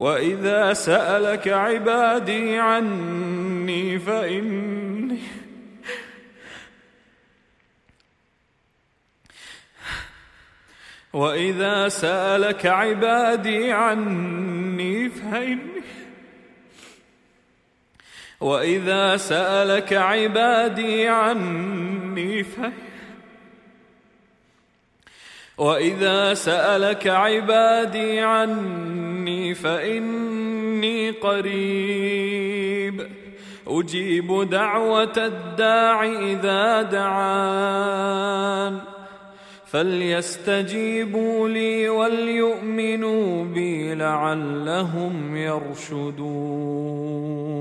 واذا سالك عبادي عني فاني واذا سالك عبادي عني فاني واذا سالك عبادي عني فاني واذا سالك عبادي عني فإني قريب. أجيب دعوة الداع إذا دعان. فليستجيبوا لي وليؤمنوا بي لعلهم يرشدون.